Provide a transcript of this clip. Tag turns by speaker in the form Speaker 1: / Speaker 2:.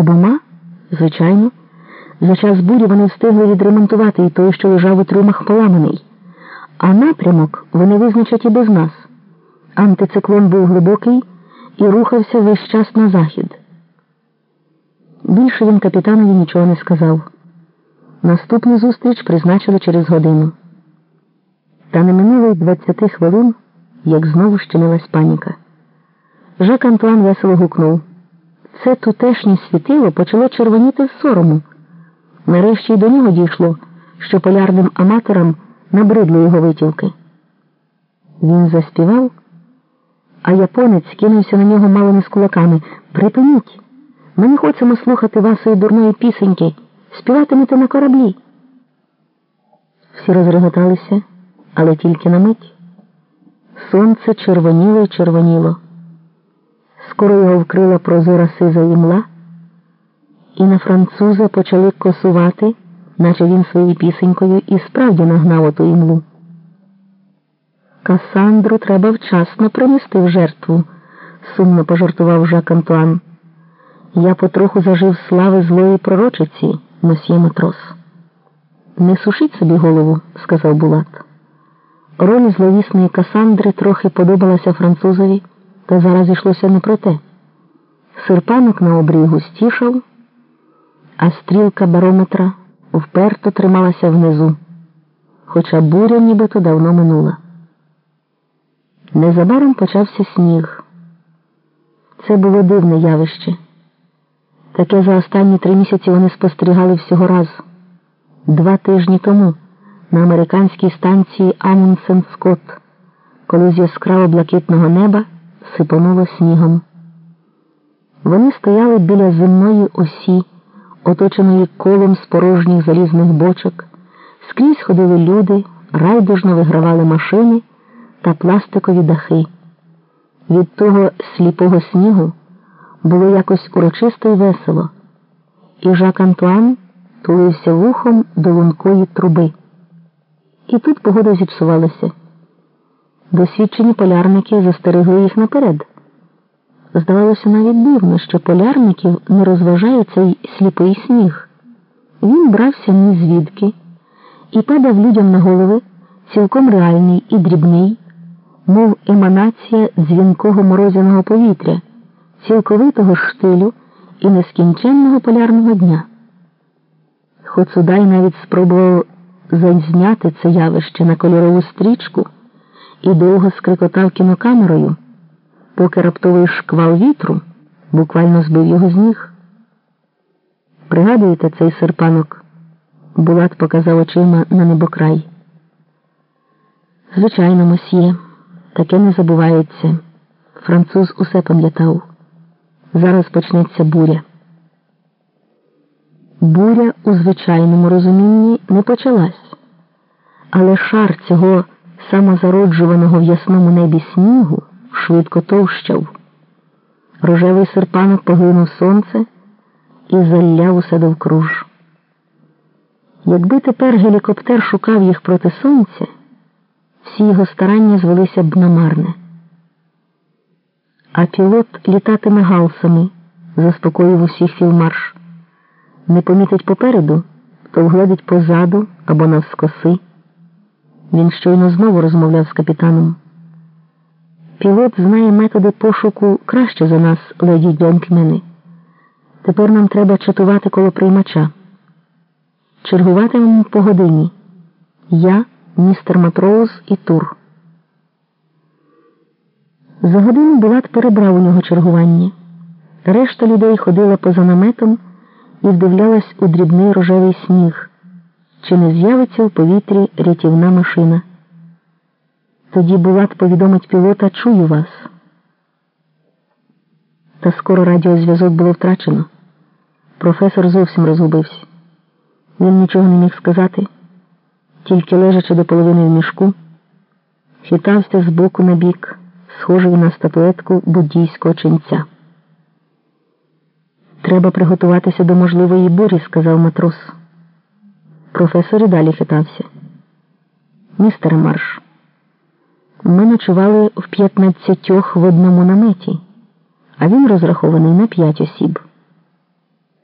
Speaker 1: Обома? Звичайно. За час бурі вони встигли відремонтувати і той, що лежав у трюмах поламаний. А напрямок вони визначать і без нас. Антициклон був глибокий і рухався весь час на захід. Більше він капітанові нічого не сказав. Наступну зустріч призначили через годину. Та не минуло й двадцяти хвилин, як знову щинилась паніка. Жак Антуан весело гукнув. Це тутешнє світило почало червоніти з сорому. Нарешті й до нього дійшло, що полярним аматорам набридли його витівки. Він заспівав, а японець кинувся на нього мало не з кулаками. Припиніть! Ми не хочемо слухати вашої дурної пісеньки. Співатимете на кораблі. Всі розреготалися, але тільки на мить. Сонце червоніло й червоніло. Скоро його вкрила прозора сиза імла, і на француза почали косувати, наче він своєю пісенькою і справді нагнав оту імлу. Касандру треба вчасно принести в жертву, сумно пожартував Жак Антуан. Я потроху зажив слави злої пророчиці, мосьє матрос. Не сушіть собі голову, сказав Булат. Роль зловісної Касандри трохи подобалася французові, та зараз йшлося не про те. Серпанок на обрії густішав, а стрілка барометра вперто трималася внизу, хоча буря нібито давно минула. Незабаром почався сніг. Це було дивне явище. Таке за останні три місяці вони спостерігали всього раз. Два тижні тому на американській станції Амундсен Скотт, коли з яскраво блакитного неба сипонуло снігом. Вони стояли біля земної осі, оточеної колом з порожніх залізних бочок, скрізь ходили люди, райдужно вигравали машини та пластикові дахи. Від того сліпого снігу було якось урочисто й весело, і Жак Антуан тулився вухом до лункої труби. І тут погода зіпсувалася. Досвідчені полярники застерегли їх наперед. Здавалося навіть дивно, що полярників не розважає цей сліпий сніг. Він брався ні звідки і падав людям на голови цілком реальний і дрібний, мов еманація дзвінкого морозяного повітря, цілковитого штилю і нескінченного полярного дня. Хоцудай навіть спробував зазняти це явище на кольорову стрічку і довго скрикотав кінокамерою, поки раптовий шквал вітру буквально збив його з ніг. Пригадуєте цей серпанок? Булат показав очима на небокрай. Звичайно, мосьє, таке не забувається. Француз усе пам'ятав. Зараз почнеться буря. Буря у звичайному розумінні не почалась, але шар цього самозароджуваного в ясному небі снігу швидко товщав. Рожевий серпанок поглинув сонце і залляв усе довкруж. Якби тепер гелікоптер шукав їх проти сонця, всі його старання звелися б намарне. А пілот літатиме галсами, заспокоїв усіх філмарш. Не помітить попереду, то вгледить позаду або навскоси. Він щойно знову розмовляв з капітаном. Пілот знає методи пошуку краще за нас, леді джентльмени. Тепер нам треба чатувати коло приймача. Чергуватимемо по годині. Я, містер Матроуз і Тур. За годину Булат перебрав у нього чергування. Решта людей ходила поза наметом і вдивлялась у дрібний рожевий сніг, чи не з'явиться в повітрі рятівна машина. Тоді Булат повідомить пілота чую вас. Та скоро радіозв'язок було втрачено. Професор зовсім розгубився. Він нічого не міг сказати, тільки лежачи до половини в мішку, хитався з боку на бік, схожий на статуетку буддійського ченця. Треба приготуватися до можливої бурі, сказав матрос. Професор і далі хитався. Містер Марш, ми ночували в п'ятнадцятьох в одному наметі, а він розрахований на п'ять осіб.